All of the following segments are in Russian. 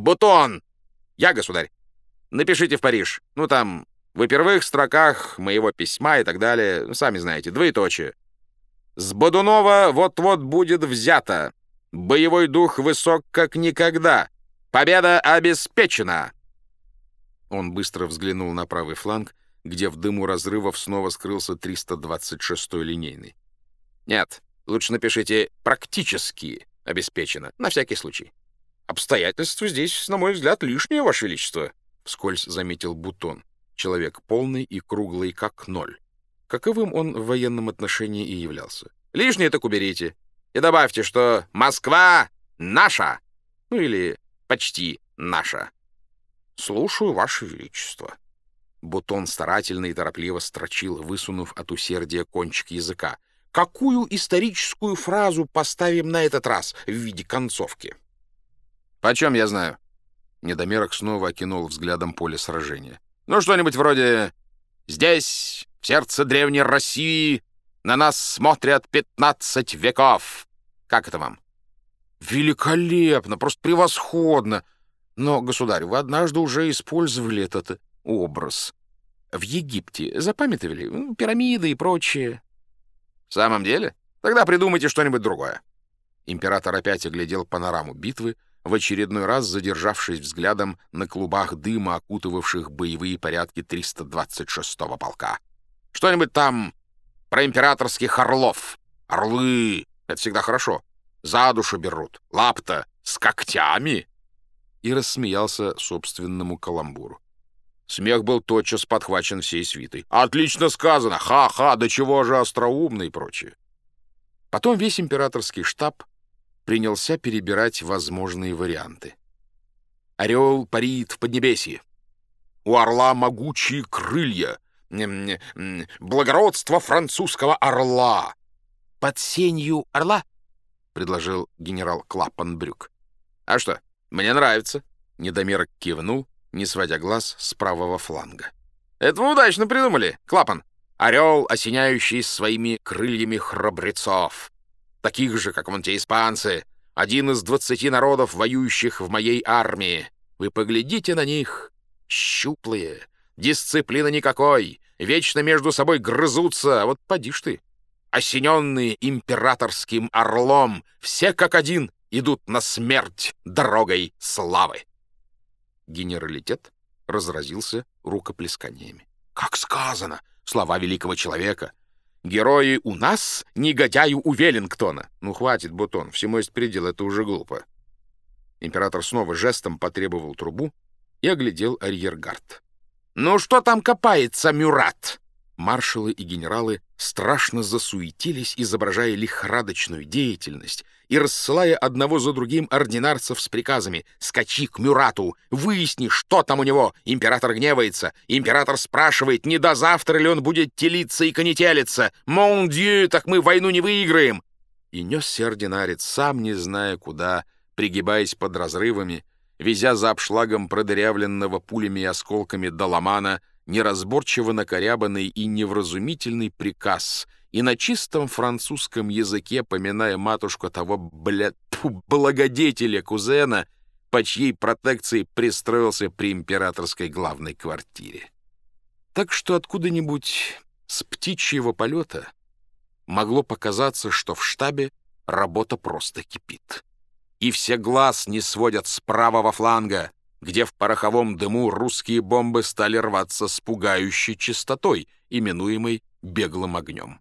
Бутон! Я, государь. Напишите в Париж. Ну, там, в первых строках моего письма и так далее. Сами знаете, двоеточие. С Бодунова вот-вот будет взято. Боевой дух высок как никогда. Победа обеспечена!» Он быстро взглянул на правый фланг, где в дыму разрывов снова скрылся 326-й линейный. «Нет, лучше напишите «практически обеспечено», на всякий случай. Обстоятельства здесь, на мой взгляд, лишние, Ваше Величество», — вскользь заметил Бутон. Человек полный и круглый, как ноль. Каковым он в военном отношении и являлся. «Лишнее так уберите. И добавьте, что Москва наша. Ну или почти наша». «Слушаю, Ваше Величество». Бутон старательно и торопливо строчил, высунув от усердия кончик языка. «Какую историческую фразу поставим на этот раз в виде концовки?» «Почем я знаю?» Недомерок снова окинул взглядом поле сражения. «Ну, что-нибудь вроде «Здесь, в сердце древней России, на нас смотрят пятнадцать веков». Как это вам?» «Великолепно, просто превосходно!» Но, государь, вы однажды уже использовали этот образ. В Египте запамятовали ну, пирамиды и прочее. В самом деле? Тогда придумайте что-нибудь другое. Император опять оглядел панораму битвы, в очередной раз задержавшись взглядом на клубах дыма, окутывавших боевые порядки 326-го полка. Что-нибудь там про императорских орлов. Орлы — это всегда хорошо. За душу берут. Лапта с когтями и рассмеялся собственному каламбуру. Смех был тотчас подхвачен всей свитой. «Отлично сказано! Ха-ха! Да чего же остроумно!» и прочее. Потом весь императорский штаб принялся перебирать возможные варианты. Орел парит в Поднебесье. У орла могучие крылья. Благородство французского орла. «Под сенью орла?» — предложил генерал Клапанбрюк. «А что, «Мне нравится», — недомерок кивнул, не сводя глаз с правого фланга. «Это вы удачно придумали, Клапан. Орел, осеняющий своими крыльями храбрецов. Таких же, как вон те испанцы. Один из двадцати народов, воюющих в моей армии. Вы поглядите на них. Щуплые. Дисциплины никакой. Вечно между собой грызутся. Вот поди ж ты. Осененные императорским орлом. Все как один идут на смерть дорогой славы. Генералитет разразился рукоплесканиями. Как сказано, слова великого человека. Герои у нас, негодяю у Веллингтона. Ну, хватит, Бутон, всему есть предел, это уже глупо. Император снова жестом потребовал трубу и оглядел арьергард. «Ну что там копается, Мюрат?» Маршалы и генералы страшно засуетились, изображая лихорадочную деятельность и рассылая одного за другим ординарцев с приказами «Скачи к Мюрату! Выясни, что там у него!» Император гневается. Император спрашивает, не до завтра ли он будет телиться и конетелиться. «Мон дью, так мы войну не выиграем!» И несся ординарец, сам не зная куда, пригибаясь под разрывами, везя за обшлагом продырявленного пулями и осколками доломана, неразборчиво накорябанный и невразумительный приказ, и на чистом французском языке, поминая матушку того, бля, благодетеля кузена, по чьей протекции пристроился при императорской главной квартире. Так что откуда-нибудь с птичьего полета могло показаться, что в штабе работа просто кипит. И все глаз не сводят с правого фланга, где в пороховом дыму русские бомбы стали рваться с пугающей частотой, именуемой беглым огнем.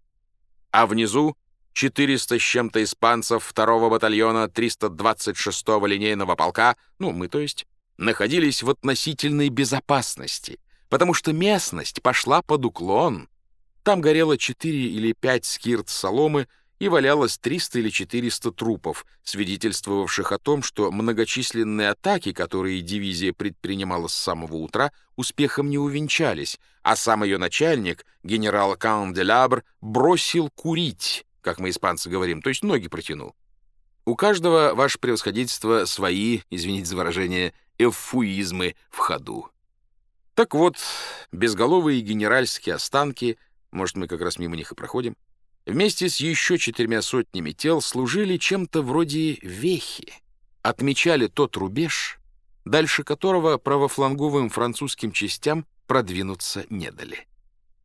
А внизу 400 с чем-то испанцев 2-го батальона 326-го линейного полка, ну, мы то есть, находились в относительной безопасности, потому что местность пошла под уклон. Там горело 4 или 5 скирт соломы и валялось 300 или 400 трупов, свидетельствовавших о том, что многочисленные атаки, которые дивизия предпринимала с самого утра, успехом не увенчались, а сам ее начальник, генерал Канделябр, бросил курить, как мы испанцы говорим, то есть ноги протянул. У каждого, ваше превосходительство, свои, извините за выражение, эвфуизмы в ходу. Так вот, безголовые генеральские останки, может, мы как раз мимо них и проходим, вместе с еще четырьмя сотнями тел служили чем-то вроде вехи, отмечали тот рубеж, дальше которого правофланговым французским частям продвинуться не дали.